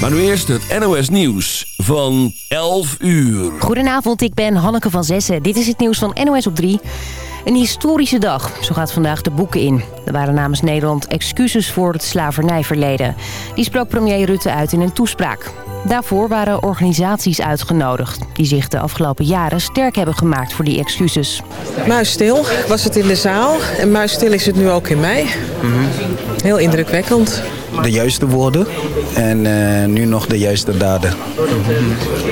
Maar nu eerst het NOS Nieuws van 11 uur. Goedenavond, ik ben Hanneke van Zessen. Dit is het nieuws van NOS op 3. Een historische dag, zo gaat vandaag de boeken in. Er waren namens Nederland excuses voor het slavernijverleden. Die sprak premier Rutte uit in een toespraak. Daarvoor waren organisaties uitgenodigd... die zich de afgelopen jaren sterk hebben gemaakt voor die excuses. Muisstil was het in de zaal en muisstil is het nu ook in mij. Heel indrukwekkend. de juiste woorden en eh, nu nog de juiste daden.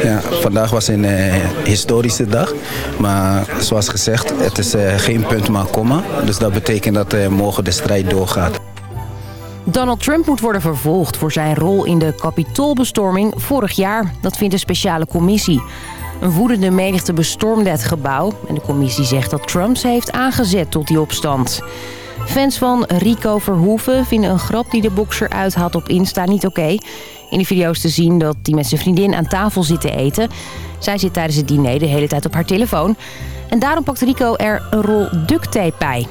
Ja, vandaag was een eh, historische dag, maar zoals gezegd, het is eh, geen punt maar komma. Dus dat betekent dat eh, morgen de strijd doorgaat. Donald Trump moet worden vervolgd voor zijn rol in de kapitoolbestorming vorig jaar. Dat vindt een speciale commissie. Een woedende menigte bestormde het gebouw. En de commissie zegt dat Trump ze heeft aangezet tot die opstand. Fans van Rico Verhoeven vinden een grap die de bokser uithaalt op Insta niet oké. In de video's te zien dat hij met zijn vriendin aan tafel zit te eten. Zij zit tijdens het diner de hele tijd op haar telefoon. En daarom pakt Rico er een rol duct tape bij.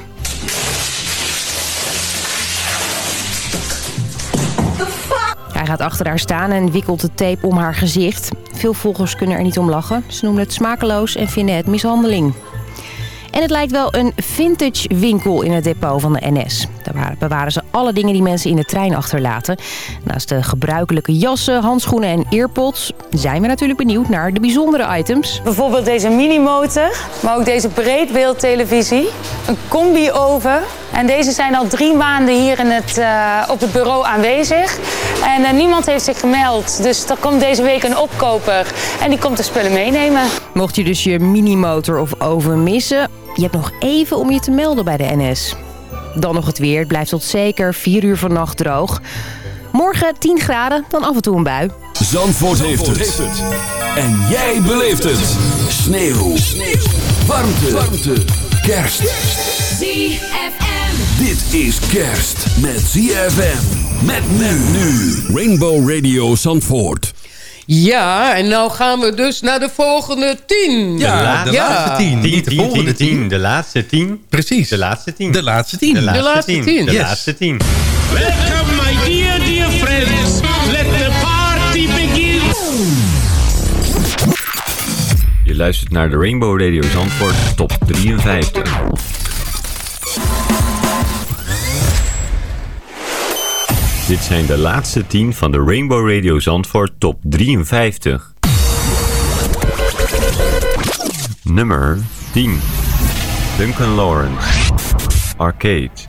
Gaat achter haar staan en wikkelt de tape om haar gezicht. Veel volgers kunnen er niet om lachen. Ze noemen het smakeloos en vinden het mishandeling. En het lijkt wel een vintage winkel in het depot van de NS. Daar bewaren ze alle dingen die mensen in de trein achterlaten. Naast de gebruikelijke jassen, handschoenen en earpods... zijn we natuurlijk benieuwd naar de bijzondere items. Bijvoorbeeld deze minimotor, maar ook deze breedbeeldtelevisie, een combi-oven. En deze zijn al drie maanden hier in het, eh, op het bureau aanwezig. En eh, niemand heeft zich gemeld, dus er komt deze week een opkoper en die komt de spullen meenemen. Mocht je dus je minimotor of oven missen... je hebt nog even om je te melden bij de NS. Dan nog het weer. Het blijft tot zeker 4 uur vannacht droog. Morgen 10 graden, dan af en toe een bui. Zandvoort, heeft, het. En jij beleeft het. Sneeuw. Sneeuw. Warmte. Warmte. Kerst. ZFM. Dit is kerst met ZFM. Met men nu. Rainbow Radio Zandvoort. Ja, en nou gaan we dus naar de volgende tien. Ja, de Ja. laatste tien. Tien, Niet de tien, volgende tien, tien. tien. De laatste tien. Precies. De laatste tien. De laatste tien. De laatste, laatste tien. tien. De laatste tien. Welcome, my dear, dear friends. Let the party begin. Je luistert naar de Rainbow Radio Zandvoort top 53. Dit zijn de laatste 10 van de Rainbow Radio Zandvoort top 53. Nummer 10. Duncan Lawrence. Arcade.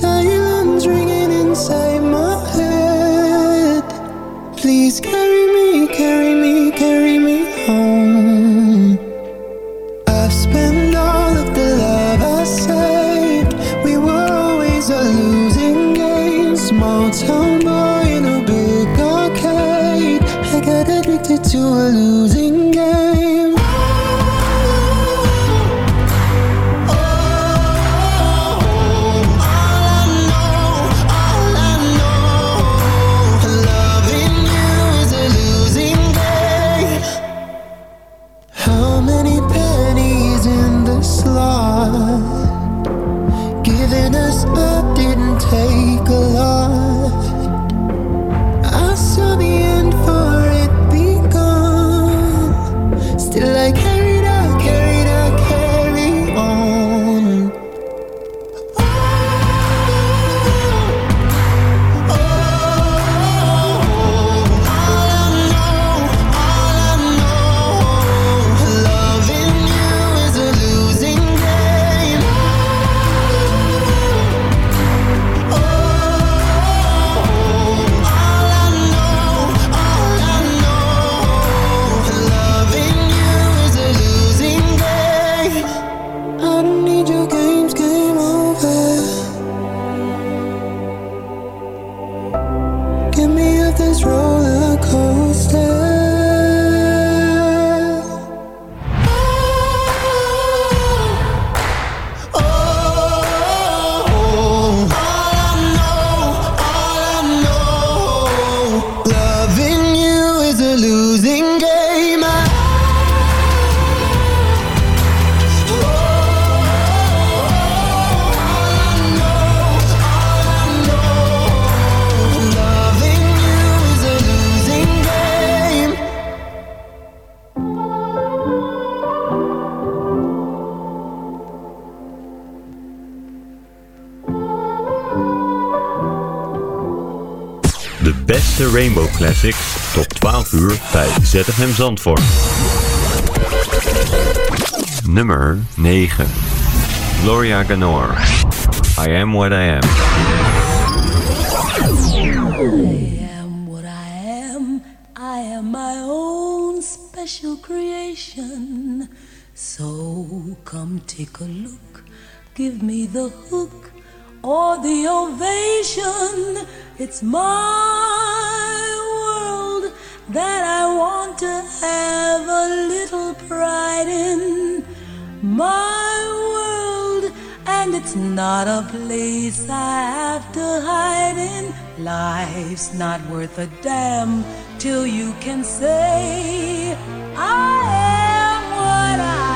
Silence ringing inside my Beste Rainbow Classics tot 12 uur bij ZFM Zandvoort. Nummer 9. Gloria Ganor. I am what I am. what I am. I am my own special creation. So come take a look, give me the hook or the ovation. It's my world that I want to have a little pride in. My world, and it's not a place I have to hide in. Life's not worth a damn till you can say, I am what I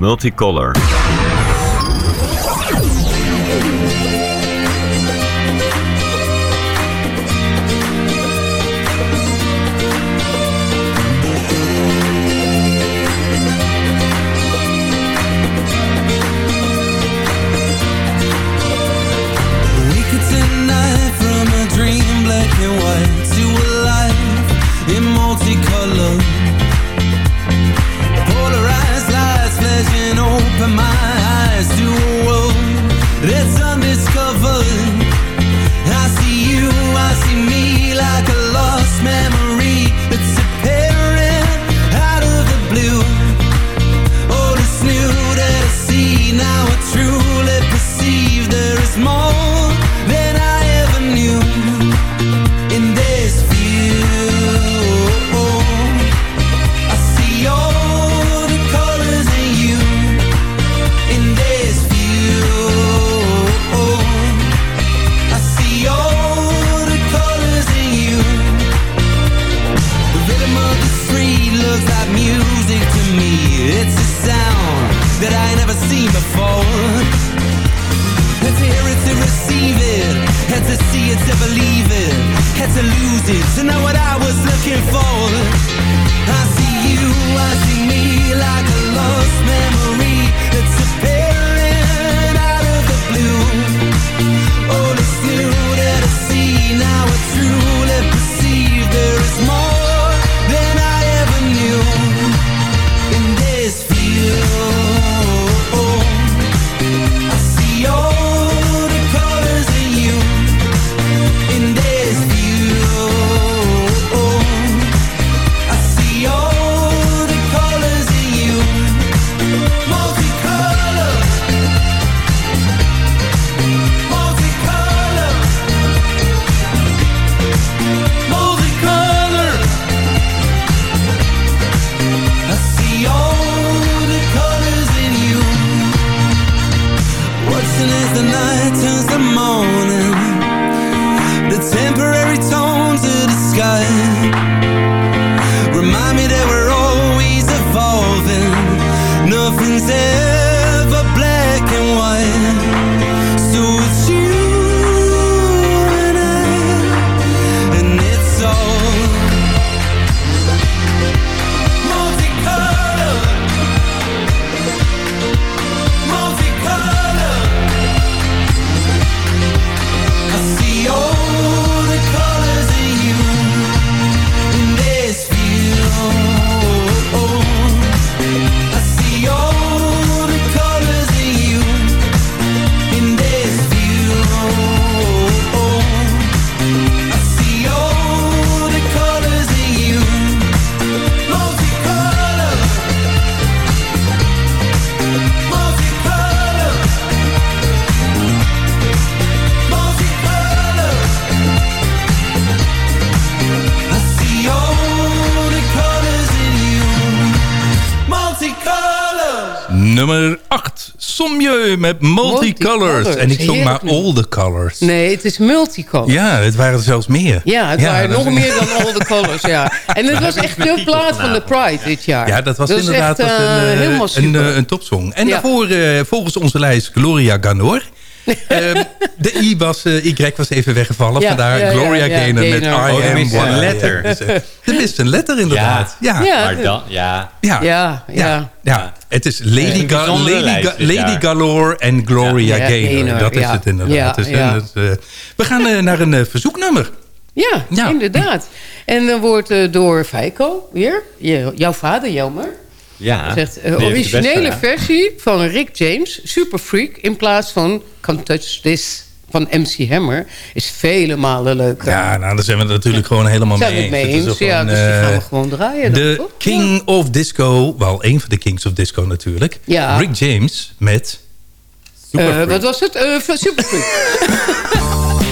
Multicolor. Met multicolors. Multicolors, En ik zong maar all the colors. Nee, het is multicolor. Ja, het waren er zelfs meer. Ja, het waren nog is- meer dan All the Colors, ja. En het was echt de plaat van de Pride dit jaar. Ja, dat was inderdaad echt, was een, eh, eh, een, eh, topsong. En Ja. daarvoor, eh, volgens onze lijst, Gloria Ganor. Ehm, de I was, eh, Y was even weggevallen. Ja, Vandaar ja, Gloria ja, Gaynor met I. Oh, er am one. letter. Ja, dus, eh, er mist een letter inderdaad. Ja, Ja. Maar dan, ja. ja, Ja, ja. ja. Het is Lady, Ga Lady, Ga Lady. Galore en Gloria Ja, Gaynor. Gaynor, Dat is ja. het inderdaad. Ja, Dus, dat, we gaan naar een verzoeknummer. Ja, Ja. inderdaad. En dan wordt eh, door Feiko, weer, jouw vader Jelmer... Ja. zegt eh, originele versie van Rick James, Super Freak... in plaats van Can't Touch This van MC Hammer... is vele malen leuker. Ja, nou, daar zijn we het natuurlijk gewoon helemaal Zijn we mee het mee eens? Ja, gewoon, dus die eh, gaan we gewoon draaien. dan, De? King of Disco, wel een van de Kings of Disco natuurlijk. Ja. Rick James met... Eh, wat was het? Eh, Super Freak.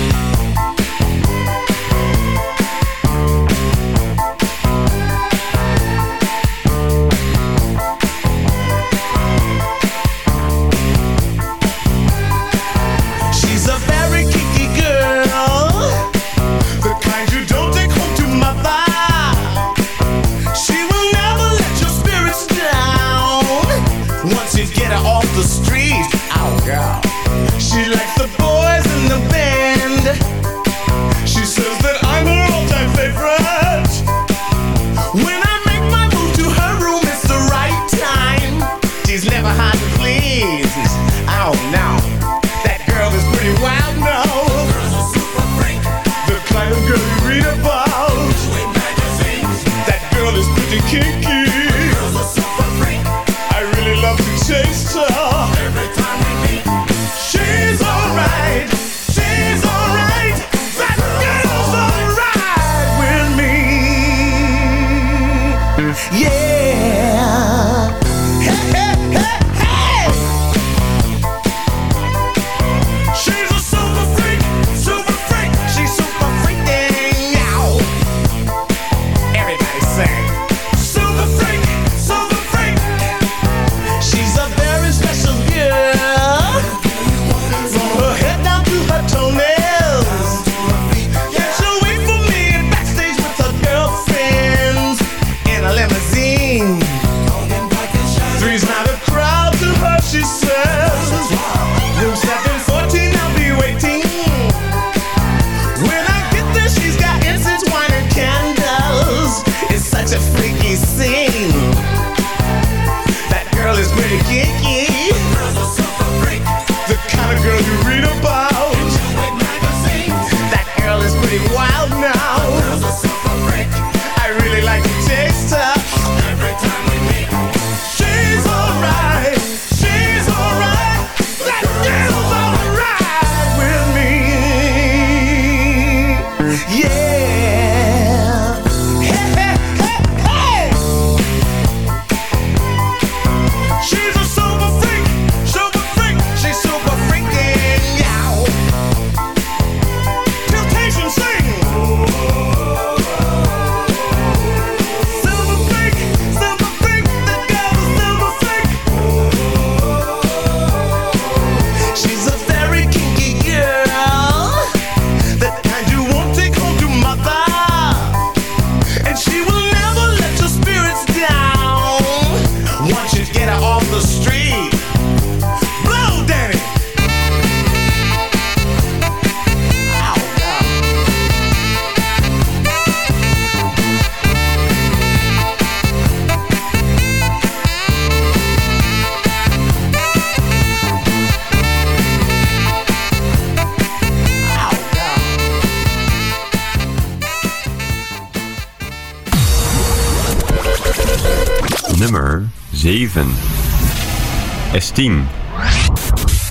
10.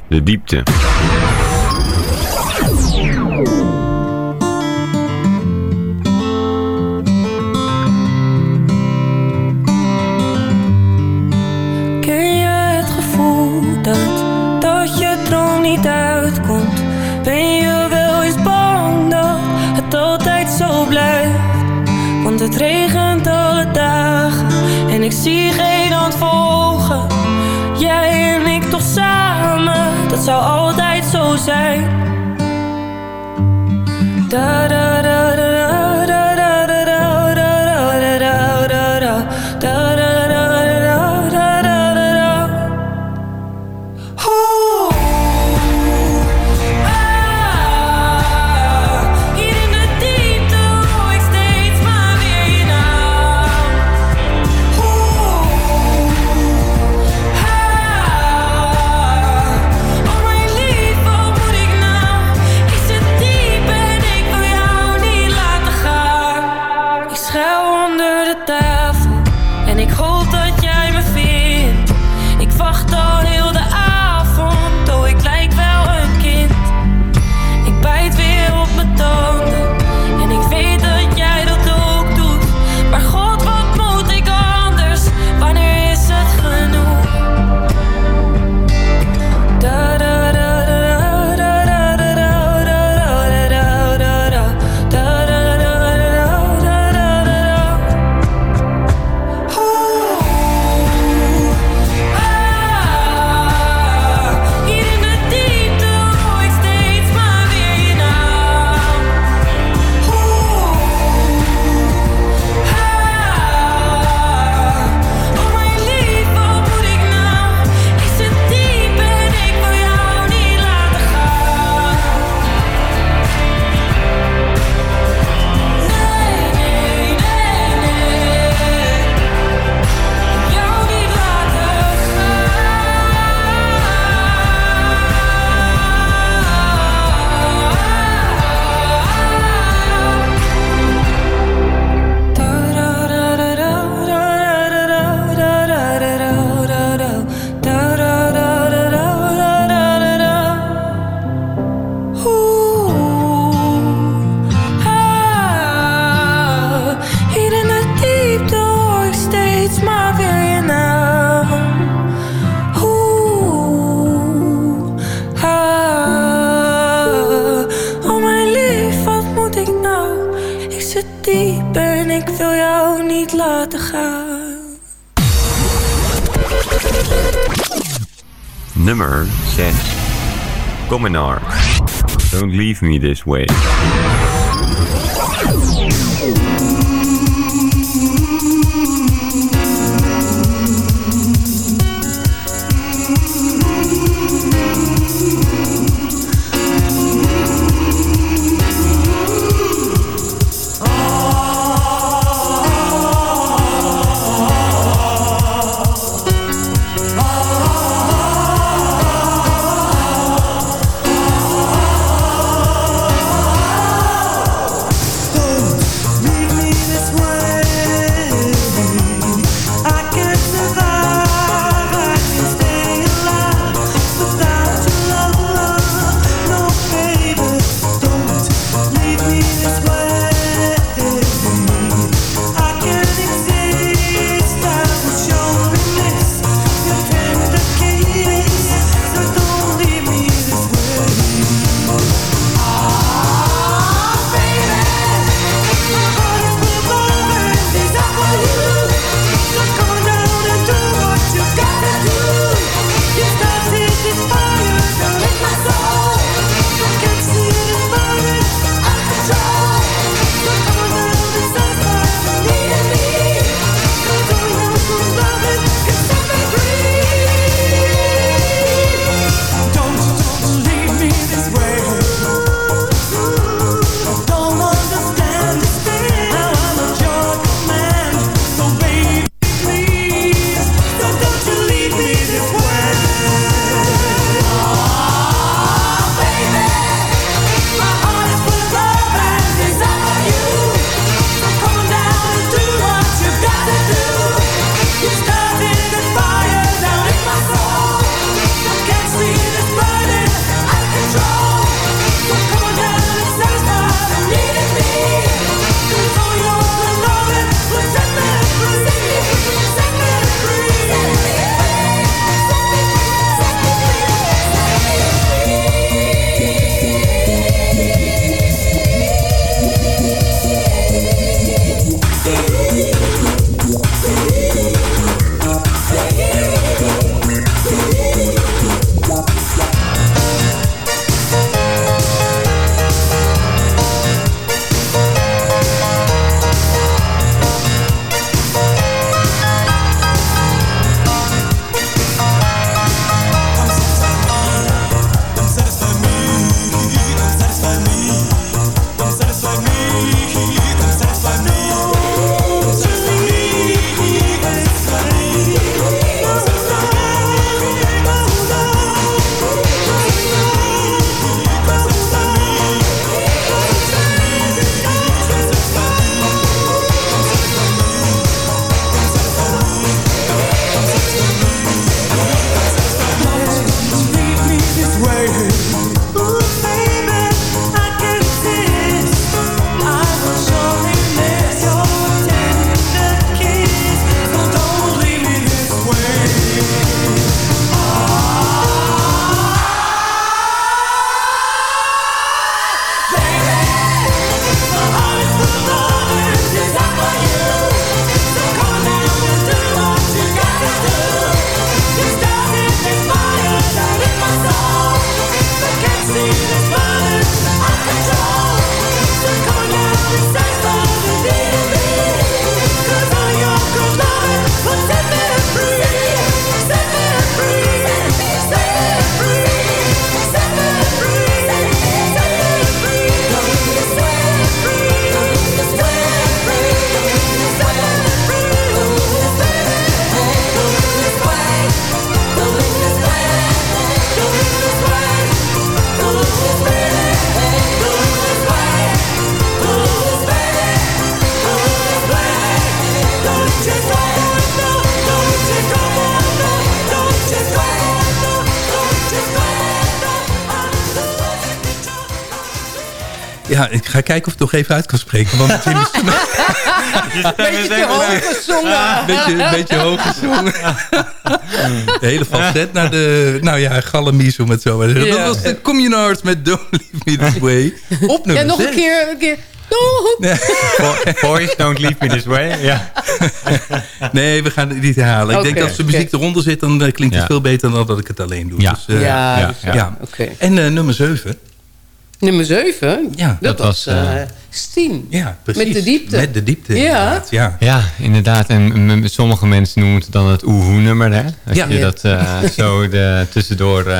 De diepte. Ken je het gevoel dat, dat je droom niet uitkomt? Ben je wel eens bang dat het altijd zo blijft? Want het regent alle dagen en ik zie geen antwoord samen, dat zou altijd zo zijn. Dat Dominar. Don't leave me this way. Ja, ik ga kijken of ik het nog even uit kan spreken. Want het is Beetje te hoog gezongen. een beetje, beetje hoog gezongen. De hele facet naar de, nou ja, galamies om het zo maar te zeggen. Ja. Dat was de Communards met Don't Leave Me This Way. Op nummer Ja, nog een keer. Een keer. Boys, don't leave me this way. Ja. Nee, we gaan het niet herhalen. Ik denk dat als de muziek eronder zit, dan eh, klinkt het Ja. veel beter dan dat ik het alleen doe. Ja. Dus, eh, Ja, ja, dus, ja. ja. Oké. En eh, nummer 7. Nummer 7. Ja, dat, dat was was, eh eh, Steen. Ja, precies. Met de diepte. Met de diepte, Ja. inderdaad. Ja. Ja, inderdaad. En sommige mensen noemen het dan het oehoe-nummer. Hè? Als Ja. je Ja. dat eh, zo de, tussendoor...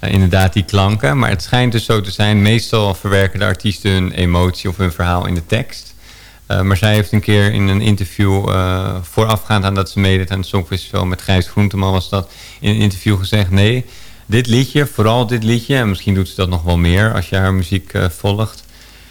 inderdaad die klanken. Maar het schijnt dus zo te zijn. Meestal verwerken de artiesten hun emotie of hun verhaal in de tekst. Eh, maar zij heeft een keer in een interview... eh, voorafgaand aan dat ze meedeed aan het Songfestival... met Gijs Groenteman was dat... in een interview gezegd... nee, dit liedje, vooral dit liedje... en misschien doet ze dat nog wel meer als je haar muziek eh, volgt...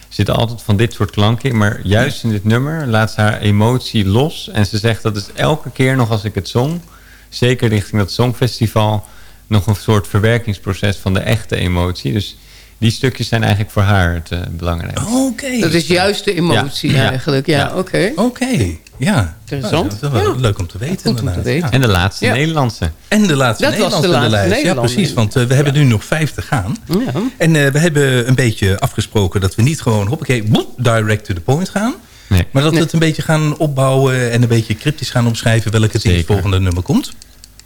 zitten altijd van dit soort klanken in. Maar juist in dit nummer laat ze haar emotie los. En ze zegt dat is elke keer nog als ik het zong... zeker richting dat Songfestival... nog een soort verwerkingsproces van de echte emotie. Dus die stukjes zijn eigenlijk voor haar het eh, belangrijkste. Oké. Dat is juist de emotie Ja. eigenlijk. Ja, Ja. oké. Oké, ja. Interessant. Dat is wel Ja. Leuk om te weten. Goed om te inderdaad. weten. Ja. En de laatste Ja. Nederlandse. En de laatste Dat was Nederlandse de in de laatste lijst. Ja, precies. Want eh, we hebben nu nog vijf te gaan. Ja. En eh, we hebben een beetje afgesproken dat we niet gewoon... hoppakee, boep, direct to the point gaan. Nee. Maar dat Nee. we het een beetje gaan opbouwen... en een beetje cryptisch gaan omschrijven... welke het in het volgende nummer komt.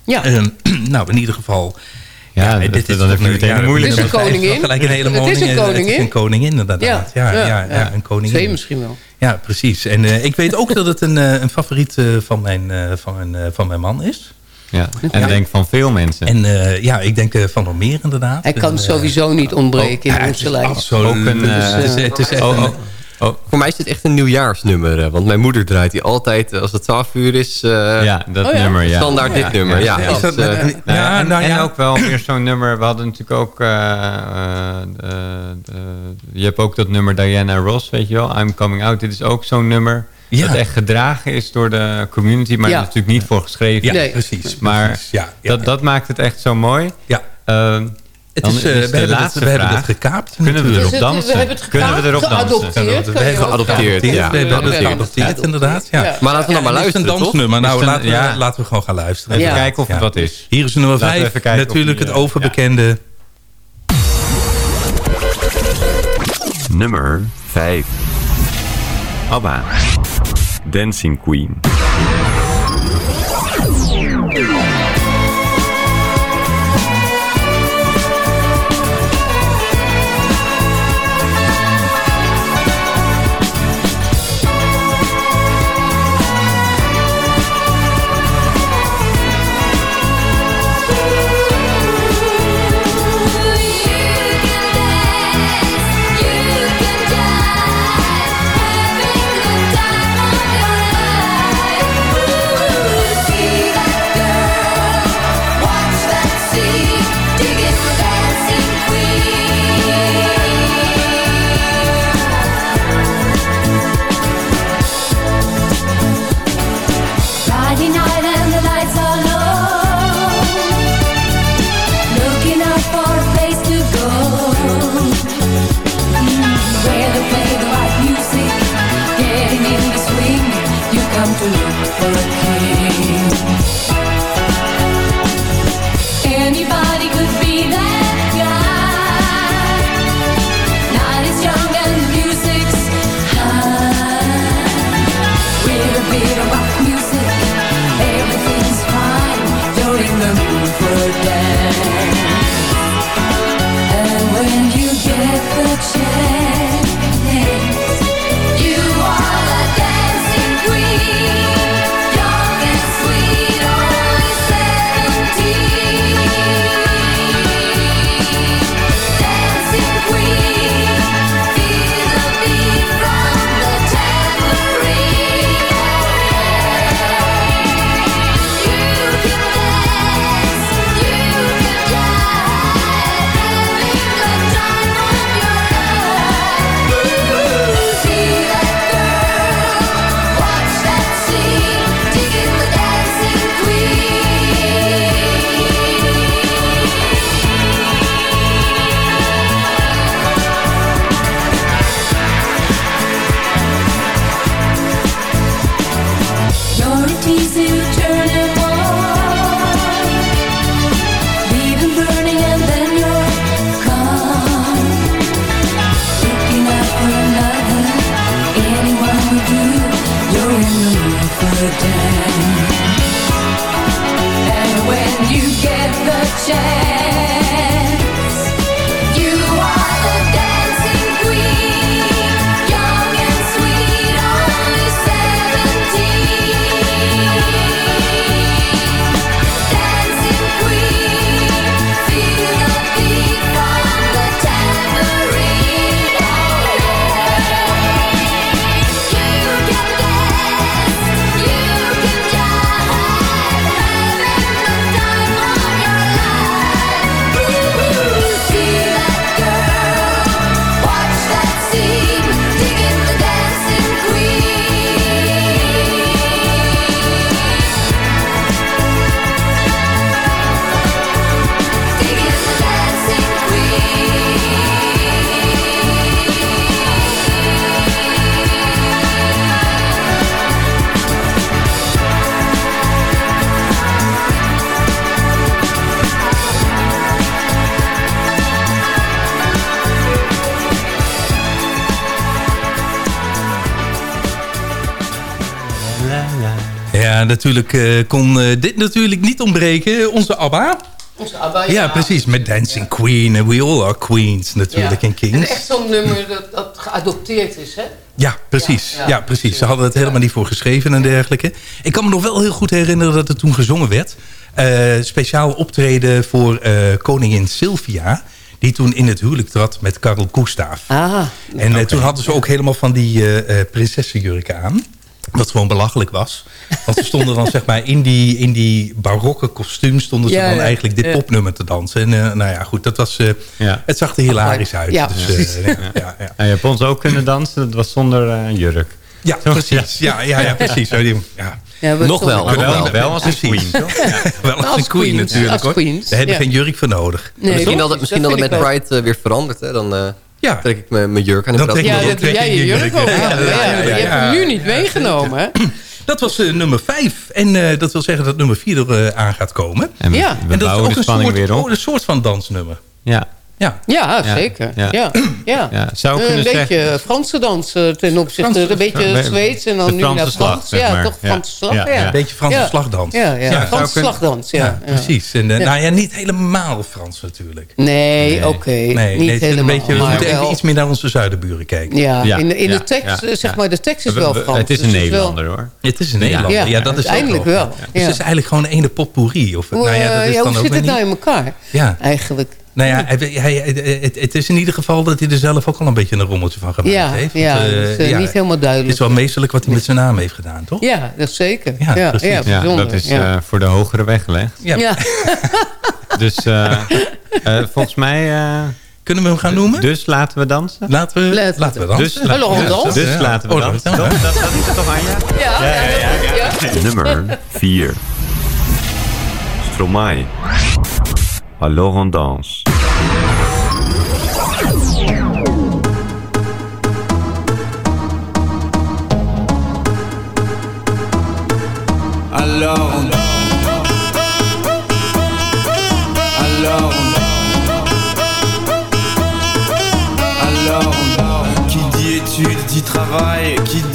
Ja. Ehm, nou, in ieder geval... Ja, dat- dit is dan heb je meteen ja, een moeilijke. Het is een koningin. Gelijk een hele Het is mooie- een Het is koningin. een koningin, inderdaad. Ja, ja, ja, ja, een koningin. Twee misschien wel. Ja, precies. En eh, ik weet ook dat het een, eh, een favoriet eh, van, mijn, eh, van, mijn, eh, van mijn man is. Ja. En ik denk van veel mensen. En eh, ja, ik denk eh, van nog meer inderdaad. Hij kan En, sowieso niet ontbreken oh, in ja, onze het is lijst. absoluut. Ook een, Het is, eh, het is- het is echt oh, een- oh. Voor mij is dit echt een nieuwjaarsnummer. eh, Want mijn moeder draait die altijd, eh, als het 12 uur is, eh, Ja, dat Oh ja? nummer, ja. standaard dit nummer. Ja, Is dat- Nou ja, en, nou en ook wel weer zo'n nummer. We hadden natuurlijk ook... eh, eh, je hebt ook dat nummer Diana Ross, weet je wel. I'm Coming Out. Dit is ook zo'n nummer Ja. dat echt gedragen is door de community. Maar Ja. er is natuurlijk niet voor geschreven. Ja, Nee. precies. Maar precies. Ja, ja, dat, ja. dat maakt het echt zo mooi. Ja. Het is, eh, is we, de hebben dat, laatste we hebben dat vraag. gekaapt. Kunnen we erop Dus het- dansen? we hebben het Kunnen we erop dansen? geadopteerd. We hebben geadopteerd, ja. We hebben het geadopteerd, inderdaad. Ja. Ja. maar laten we dan maar dit is een luisteren, toch? dansnummer. Nou, het laten, we, ja. laten we gewoon gaan luisteren. Ja. Even kijken of het Ja. wat is. Hier is nummer Laten we 5. even kijken of Natuurlijk het eh, overbekende... Nummer 5. ABBA. Dancing Queen. Natuurlijk eh, kon eh, dit natuurlijk niet ontbreken. Onze ABBA. Onze ABBA, Ja, ja. precies. Met Dancing Queen. En we all are queens natuurlijk en En kings. echt zo'n nummer dat, dat geadopteerd is, hè? Ja, precies. Ja, Ja, ja, precies. Ze hadden het helemaal niet voor geschreven en dergelijke. Ik kan me nog wel heel goed herinneren dat het toen gezongen werd. Eh, speciaal optreden voor eh, koningin Sylvia. Die toen in het huwelijk trad met Karel Koestaaf. Ah, En toen hadden ze ook helemaal van die eh eh, prinsessenjurken aan. Wat gewoon belachelijk was. Want ze stonden dan zeg maar in die, in die barokke kostuum... stonden ze Ja, dan ja. eigenlijk dit Ja. popnummer te dansen. En eh, nou ja, goed, dat was... eh, Ja. Het zag er hilarisch uit. Ja, dus, eh, ja, ja, ja. Ja, je hebt ons ook kunnen dansen, dat was zonder eh, jurk. Ja, precies. Ja, ja, ja, precies. Ja. Ja, we Nog wel, nog wel, als een queen. Wel als, Als een queen natuurlijk als hoor. Daar heb je ja. geen jurk voor nodig. Nee, misschien dat, precies, misschien dat het met. Pride eh, weer verandert. Hè? Dan eh, Ja, trek ik mijn jurk aan bras. trek Ja, dan dat doe jij je jurk ook. Ja, ja, Je hebt hem nu niet meegenomen, hè? dat was eh, nummer 5. En eh, dat wil zeggen dat nummer 4 er eh, aan gaat komen. En we, Ja. we en dat is bouwen ook de een spanning soort, weer op. oh, een soort van dansnummer. Ja. Ja, Ja, Ja, zeker. ja. Ja. Ja. Ja, zou een kunnen beetje zeggen- Franse dans eh, ten opzichte, Franse- een beetje Zweeds en dan de nu naar slag, Frans. zeg Ja, toch Ja. Franse slag, Ja, een beetje Franse Ja. slagdans. Ja, ja. Ja, Franse kunnen- slagdans, ja. Precies. En, eh, Ja. Nou ja, niet helemaal Frans natuurlijk. Nee, Nee. oké. Nee, niet nee, het is helemaal. een beetje, we moeten even iets meer naar onze zuidenburen kijken. Ja, Ja, in, de, in ja, de tekst, ja, eh, zeg maar, de tekst is We- wel we- Frans. Het is dus een Nederlander hoor. Het is een Nederlander, ja, dat is nog. wel, Dus het is eigenlijk gewoon een ene potpourri. Of, Hoe, nou ja, dat eh, is ja, dan hoe ook zit het nou niet- in elkaar, Ja. eigenlijk? Nou ja, hij, hij- het, het is in ieder geval dat hij er zelf ook al een beetje een rommeltje van gemaakt Ja, heeft. ja, Want, dat eh, is eh, ja, niet helemaal Het duidelijk. is wel meesterlijk wat hij met zijn naam heeft gedaan, toch? Ja, dat is zeker. Ja, Ja, ja, precies. Ja, bijzonder. dat is ja. eh, voor de hogere weg gelegd. Ja. Ja. Dus eh, eh, volgens mij... eh, Kunnen we hem gaan noemen? dus laten we dansen? Laten we, Laten we laten we dansen. Dus, la- Hallo, ja, dans. dus Ja. laten we Oh, dansen. Dat, dan, dat, dat is het toch, Anja? Ja, ja, ja, ja. Nummer 4. Stromae. Alors on danse. Alors on Alors Alors Qui dit études dit travail Qui dit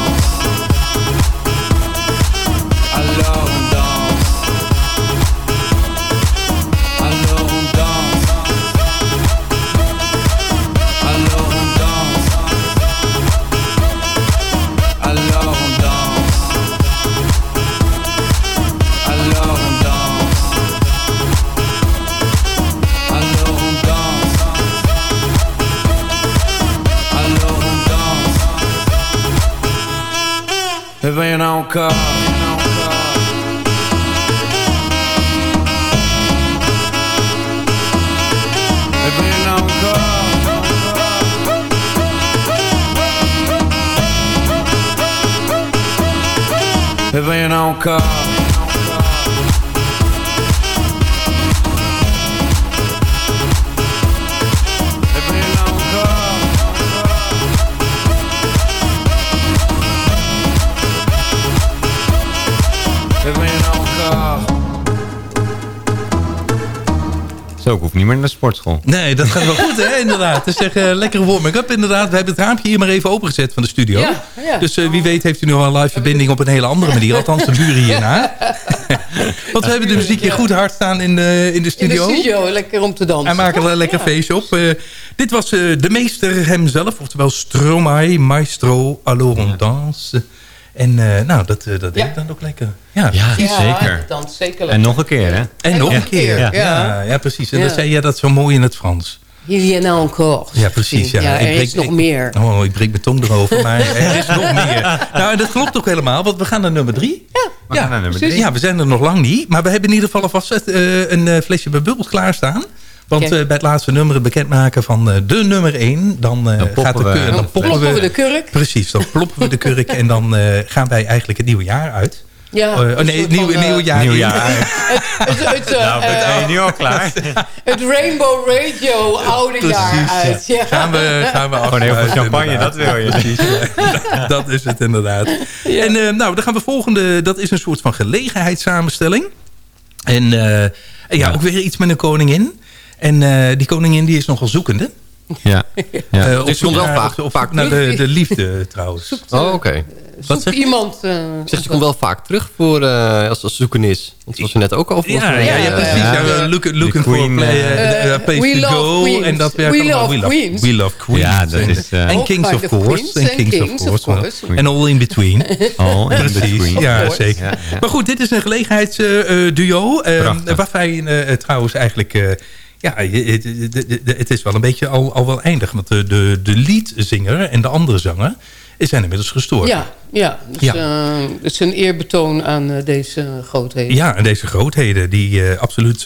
Y'en a encore. Eh Zo, ik hoef niet meer naar de sportschool. Nee, dat gaat wel goed, hè, inderdaad. Het is echt een lekkere warming-up, inderdaad. We hebben het raampje hier maar even opengezet van de studio. Ja, ja. Dus eh, wie weet heeft u nog wel een live verbinding op een hele andere manier. Althans, de buren hierna. Want we hebben de muziek hier goed hard staan in de, in de In de studio. studio, lekker om te dansen. En maken er een lekker feestje op. Eh, dit was de meester hemzelf, oftewel Stromae, Maestro, Alors on danse. En eh, nou, dat, eh, dat deed ik dan ook lekker. Ja, Ja, zeker. Dan zeker En nog een keer, hè? En nog Ja. een keer. Ja. Ja, ja, precies. En Ja. dan zei jij dat zo mooi in het Frans. Y en encore. Ja, precies. Ja, Ja, Ik er breek- is nog ik- meer. Oh, ik breek mijn tong erover, maar er is nog meer. Nou, en dat klopt ook helemaal, want we gaan naar nummer drie. We gaan naar nummer drie. Ja, we zijn er nog lang niet. Maar we hebben in ieder geval alvast eh, een flesje bij Bubbles klaarstaan. Want eh, bij het laatste nummer het bekendmaken van eh, de nummer 1... dan, eh, poppen gaat de we- kurk- dan dan poppen Kloppen we, we de kurk? Precies, dan ploppen we de kurk en dan eh, gaan wij eigenlijk het nieuwe jaar uit. Ja, Eh, een oh nee, soort het nieuwe, van, nieuwe jaar. Nieuw in. jaar. Het, het, eh, Nou, eh, ben je nu al klaar? het Rainbow Radio oude jaar uit. Ja. Gaan we, gaan we Gewoon heel veel afsluiten, champagne, inderdaad. dat wil je. Precies, ja. dat is het inderdaad. En eh, nou, dan gaan we volgende. Dat is een soort van gelegenheidssamenstelling. En, eh, Ja. ook weer iets met een koningin. En eh, die koningin die is nogal zoekende. Ja. ja. Eh, Dus zoek komt wel vaak- op vaak naar de, de liefde trouwens. Oh, oké. Wat zeg je? iemand... eh, Zeg, ze komt wel vaak terug voor, eh, als, als zoekenis. Want zoals we net ook al Ja, ja, ja, eh, precies. ja. Looking, for a Queen, eh, eh, a place to love go. Queens. En dat werkt We allemaal. love we, love, Queens. we love Queens. Ja, dat En- is, eh, en Kings of course. En and Kings, kings, of of course. En all in between. All in between. ja zeker. Maar goed, dit is een gelegenheidsduo. Je eh, trouwens eigenlijk... ja, het, het- het- het is wel een beetje al, al wel eindig. Want de, de, de leadzanger en de andere zanger zijn inmiddels gestorven. Ja, ja. Dus, Ja. eh, het is een eerbetoon aan eh, deze grootheden. Ja, en deze grootheden die eh, absoluut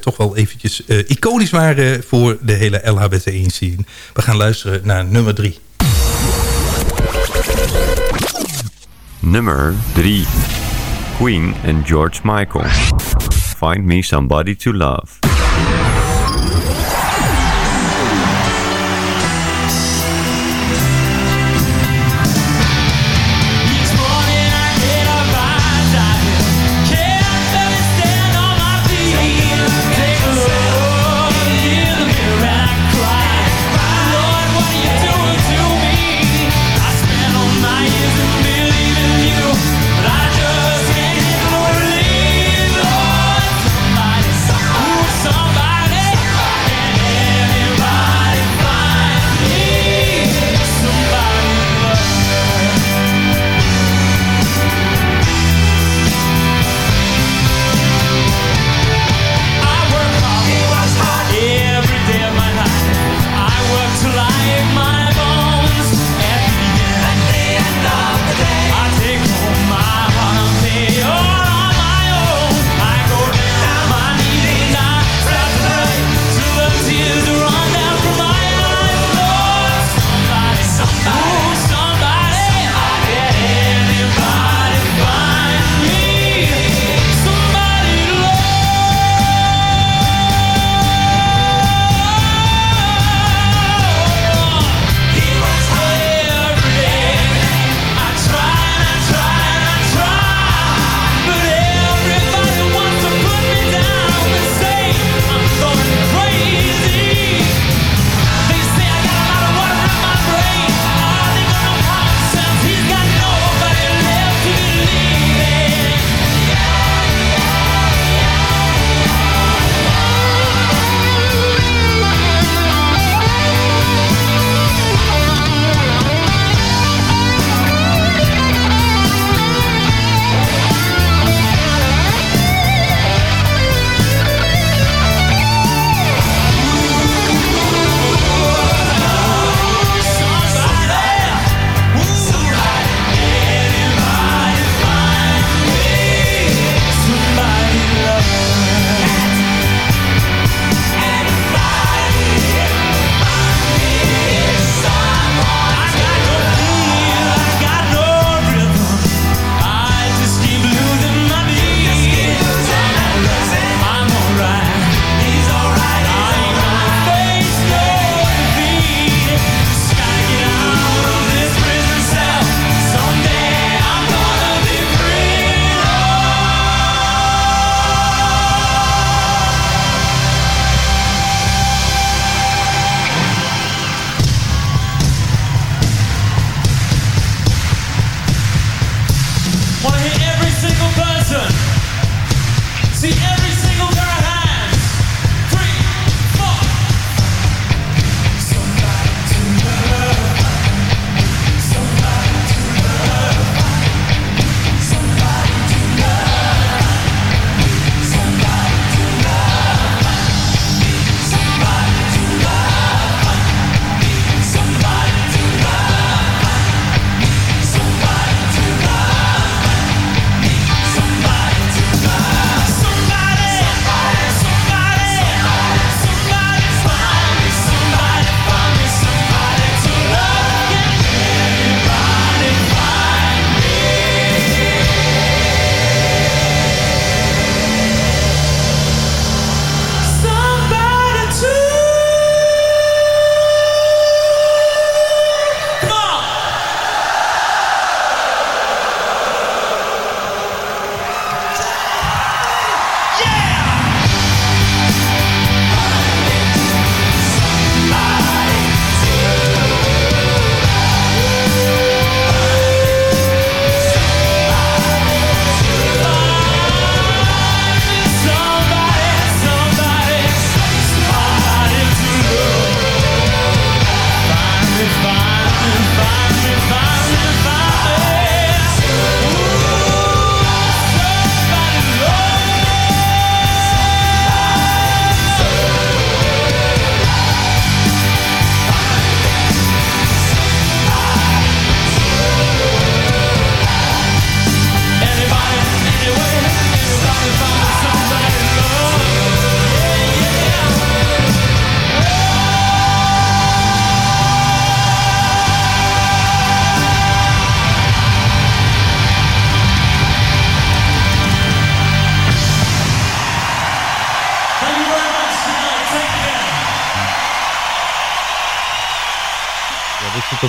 toch wel eventjes eh, iconisch waren voor de hele LHBT-scene. We gaan luisteren naar nummer drie. Nummer 3. Queen en George Michael. Find me somebody to love.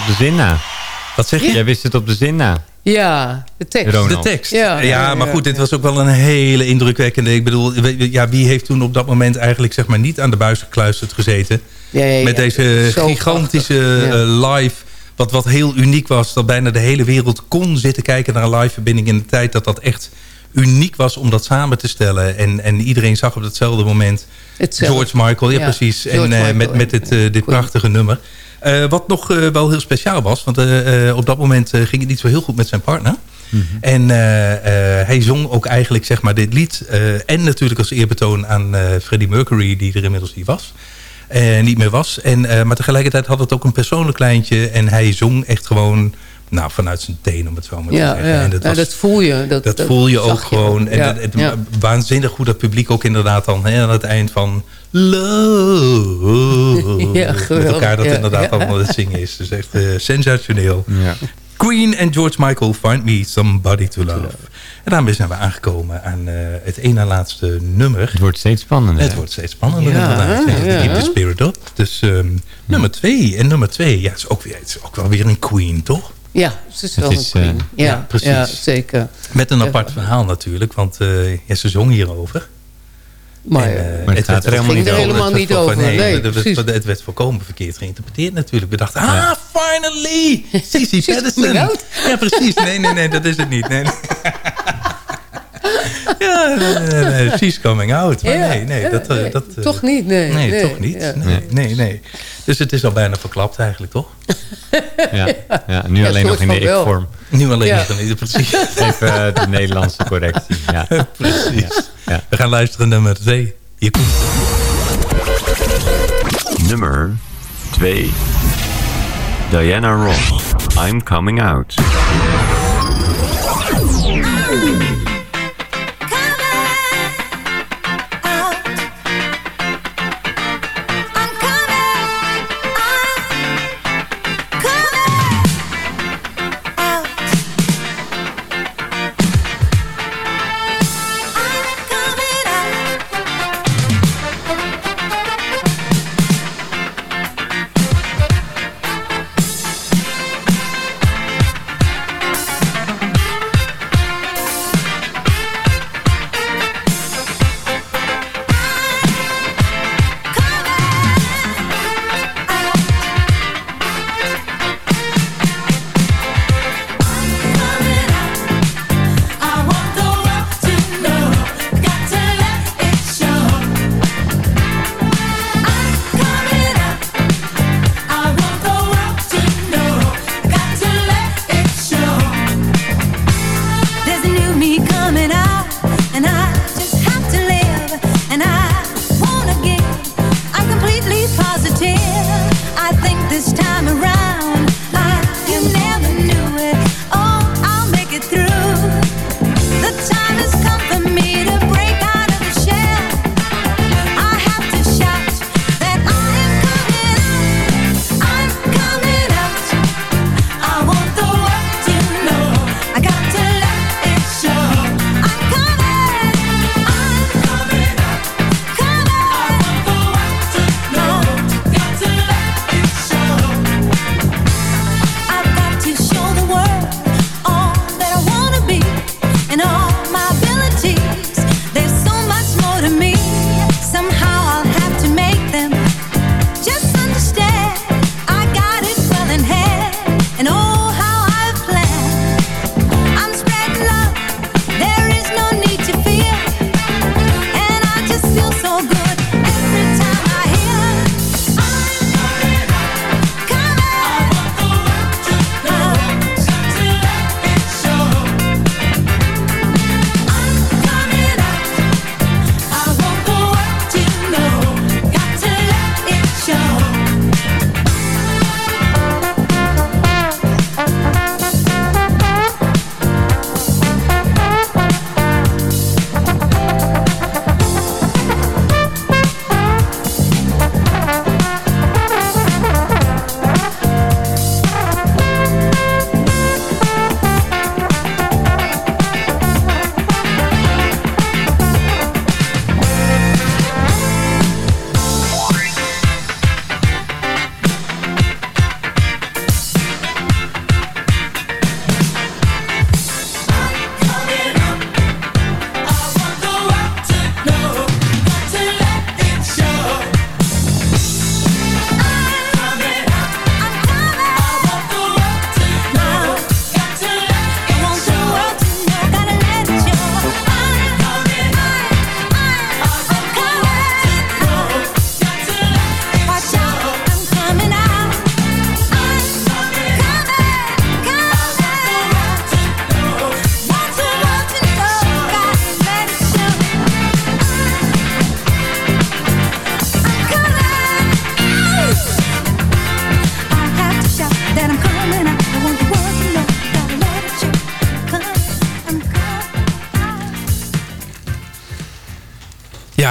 De zin na. Wat zeg je? Jij wist het op de zin na. Ja, de tekst. Ronald. De tekst. Ja, Ja, ja, maar ja. goed, dit was ook wel een hele indrukwekkende. Ik bedoel, ja, wie heeft toen op dat moment eigenlijk zeg maar niet aan de buis gekluisterd gezeten? Ja, ja, ja. Met deze gigantische eh, live. Wat, wat heel uniek was. Dat bijna de hele wereld kon zitten kijken naar een live verbinding. In de tijd dat dat echt uniek was om dat samen te stellen. En, en iedereen zag op datzelfde moment Hetzelfde. George Michael. Ja, Ja, precies. George en eh, Michael, met, met ja. dit, eh, dit prachtige nummer. Eh, wat nog eh, wel heel speciaal was. Want eh, eh, op dat moment eh, ging het niet zo heel goed met zijn partner. En eh, eh, hij zong ook eigenlijk zeg maar, dit lied. eh, en natuurlijk als eerbetoon aan eh, Freddie Mercury, die er inmiddels niet was. En niet meer was. En, eh, maar tegelijkertijd had het ook een persoonlijk lijntje. En hij zong echt gewoon nou, vanuit zijn teen, om het zo maar te Ja, zeggen. ja. En dat, Ja, was- dat voel je. Dat, dat voel je ook gewoon. En Ja, het, het- ja. waanzinnig hoe dat publiek ook inderdaad dan hè, aan het eind van... Love. Ja, met elkaar dat Ja, inderdaad ja. allemaal het zingen is. Dus echt eh, sensationeel. Ja. Queen en George Michael, Find Me Somebody to Love. En daarmee zijn we aangekomen aan eh, het ene na laatste nummer. Het wordt steeds spannender. Het wordt steeds spannender Ja, inderdaad. Ja, ja. Keep the spirit up. Dus ehm, nummer twee. En nummer twee, ja, is ook, weer, het is ook wel weer een queen, toch? Ja, ze is wel is, een queen. eh, ja, ja, precies. Ja, zeker. Met een apart verhaal natuurlijk, want eh, ja, ze zong hierover. Maar, En, eh, Maar het gaat er helemaal ging niet er over. helemaal niet. Nee, Nee, het, werd, precies. het werd volkomen verkeerd geïnterpreteerd natuurlijk. We dachten, ah, finally! She's Patterson. Ja, precies. Nee, nee, nee, dat is het niet. Nee, ja, nee, she's coming out. Maar Ja, nee, nee, dat... nee, dat toch niet, nee. Nee, nee, toch niet. ja. Nee, nee, nee. Dus het is al bijna verklapt eigenlijk, toch? Ja, ja, nu Ja, alleen nog in de ik-vorm. Nu alleen Ja. nog niet, precies. Even eh, de Nederlandse correctie. Ja. precies. Ja. We gaan luisteren naar nummer twee. Hier komt Nummer 2. Diana Ross, I'm Coming Out.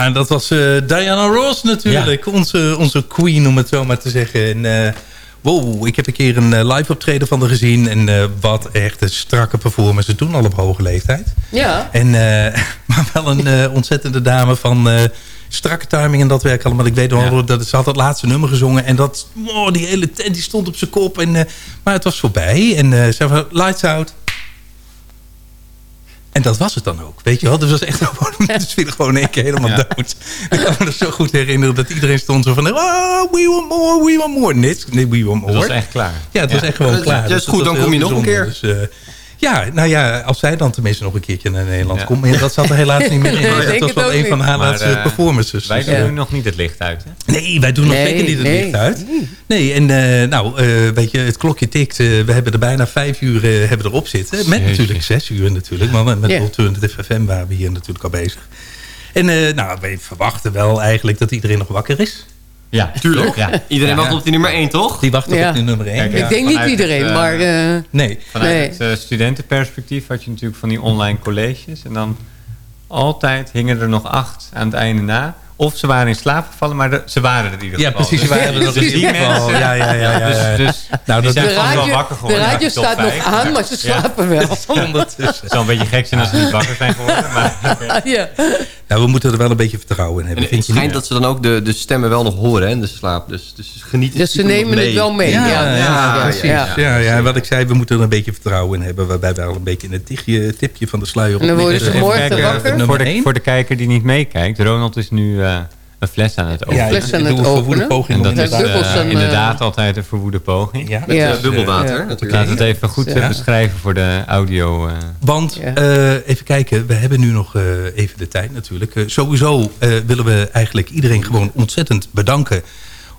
En dat was eh, Diana Ross natuurlijk. Onze, onze queen, om het zo maar te zeggen. En, eh, wow, ik heb een keer een eh, live optreden van haar gezien. En eh, wat echt een strakke performance. Toen al op hoge leeftijd. Ja. En, eh, maar wel een ontzettende dame van eh, strakke timing en dat werk allemaal. Ik weet nog wel, dat ze had het laatste nummer gezongen. En dat, wow, die hele tent die stond op zijn kop. En, eh, maar het was voorbij. En eh, ze zei van, lights out. En dat was het dan ook, weet je wel. Dus het was echt gewoon, mensen vielen gewoon in één keer helemaal dood. Ik kan me nog zo goed herinneren dat iedereen stond zo van... Oh, we want more, we want more. Nee, nee we want more. Het was echt klaar. Ja, het was echt gewoon klaar. dat is Dus goed, dan kom je nog een bijzonder. Dus, eh, ja, nou ja, als zij dan tenminste nog een keertje naar Nederland komt. Maar dat zat er helaas niet meer in. Maar dat was wel een van haar Maar, laatste eh, performances. Wij Dus, doen eh, nu nog niet het licht uit, hè? Nee, wij doen nog zeker niet het nee. licht uit. Nee, en eh, nou, eh, weet je, het klokje tikt. we hebben er bijna vijf uur eh, hebben erop zitten. Met Jeetje. natuurlijk zes uur natuurlijk. Maar met Ja. Alternative FM waren we hier natuurlijk al bezig. En eh, nou, wij verwachten wel eigenlijk dat iedereen nog wakker is. Ja, Tuurlijk. Ja. Iedereen wacht op die nummer 1, toch? Die wacht Ja. op die nummer 1. Kijk, Ik ja, denk niet iedereen, het, eh, maar... eh, Nee. Vanuit Nee. het eh, studentenperspectief had je natuurlijk van die online colleges. En dan altijd hingen er nog acht aan het einde na. Of ze waren in slaap gevallen, maar de- ze waren er in ieder Ja, geval. precies, ze waren er nog ieder geval. mensen- Ja, ja, ja, ja, ja. Dus, dus Nou, die dat- zijn de vast wel radio, wakker de geworden. radio de top staat nog aan, maar ze Ja. slapen wel. Ondertussen. Het zou een beetje gek zijn als ze niet wakker zijn geworden. Maar, ja. Ja, we moeten er wel een beetje vertrouwen in hebben. En het vind je schijnt niet? dat ze dan ook de, de stemmen wel nog horen hè, in de slaap. Dus, dus ze genieten Dus ze nemen het wel mee. Ja, Ja, ja, ja, precies. ja. Ja, ja, wat ik zei, we moeten er een beetje vertrouwen in hebben. Waarbij we al een beetje een tigje, tipje van de sluier En dan worden ze morgen wakker? voor, de, voor de kijker die niet meekijkt. Ronald is nu eh, een fles aan het openen. Ja, fles ik aan doe het een verwoede openen. poging En dat is eh, inderdaad altijd een verwoede poging. Ja, Met Ja. eh, bubbelwater Ja. natuurlijk. Laat het even goed eh, Ja. beschrijven voor de audio. eh. Want, Ja. eh, even kijken, we hebben nu nog eh, even de tijd natuurlijk. Eh, sowieso eh, willen we eigenlijk iedereen gewoon ontzettend bedanken...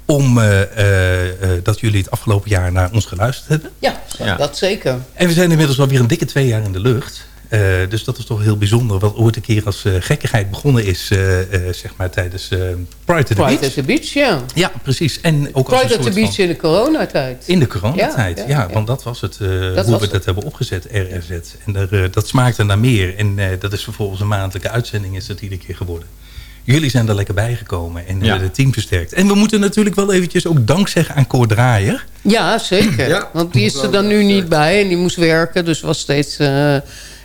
om eh, eh, eh, dat jullie het afgelopen jaar naar ons geluisterd hebben. Ja, Ja. dat zeker. En we zijn inmiddels alweer een dikke twee jaar in de lucht. Eh, dus dat is toch heel bijzonder. Wat ooit een keer als eh, gekkigheid begonnen is, eh, eh, zeg maar tijdens eh Pride to the Pride Beach. at the Beach, ja. Ja, precies. En ook als Pride een at the Beach van- in de coronatijd. In de coronatijd, ja, Ja, ja, ja. want dat was het, eh, Dat hoe was we het. dat hebben opgezet, RRZ. En dat smaakte naar meer. En eh, dat is vervolgens een maandelijke uitzending is dat iedere keer geworden. Jullie zijn er lekker bijgekomen en Ja. hebben het team versterkt. En we moeten natuurlijk wel eventjes ook dank zeggen aan Cor Draaier. Ja, zeker. Ja. Want die is er dan nu niet bij en die moest werken. Dus was steeds eh,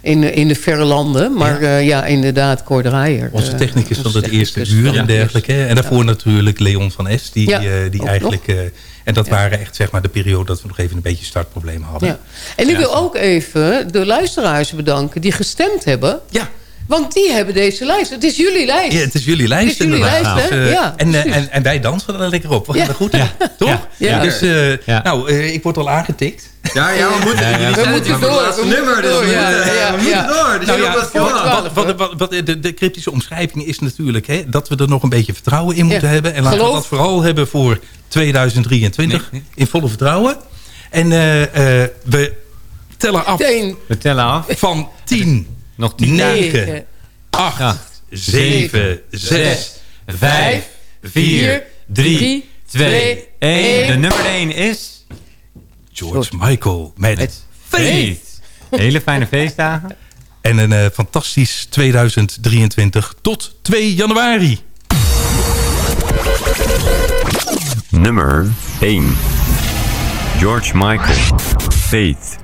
in, in de verre landen. Maar ja, ja inderdaad, Cor Draaier. Onze eh, technicus van onze het eerste uur en dergelijke. En daarvoor natuurlijk Leon van Es. Die, Ja, eh, die eigenlijk... eh, en dat Ja. waren echt zeg maar de periode dat we nog even een beetje startproblemen hadden. Ja. En ik wil ook even de luisteraars bedanken die gestemd hebben. Ja. Want die hebben deze lijst. Het is jullie lijst. Ja, het is jullie lijst Het is jullie inderdaad. lijst, hè? Dus, eh, Ja, en, eh, en, en wij dansen er lekker op. We gaan Ja. er goed in. Toch? Ja. Dus, eh, Ja. nou, eh, ik word al aangetikt. Ja, ja, we moeten, Ja, we moeten door, het we nummer. Dus door, we ja, moeten, ja, we moeten ja. door. Dus Nou ja, wat, vooraan. wat, wat, wat, wat de, de cryptische omschrijving is natuurlijk... Hè, dat we er nog een beetje vertrouwen in moeten Ja. hebben. En laten Geloof. we dat vooral hebben voor 2023. In volle vertrouwen. En eh, eh, we tellen af We tellen af. van 10, Nog tien 9, negen, 8, acht, 7, 6, 5, 4, 3, drie, 2, twee, 1. één. De nummer 1 is... George Michael met Met Faith. Hele fijne feestdagen. En een eh, fantastisch 2023 tot 2 januari. Nummer 1. George Michael. Faith.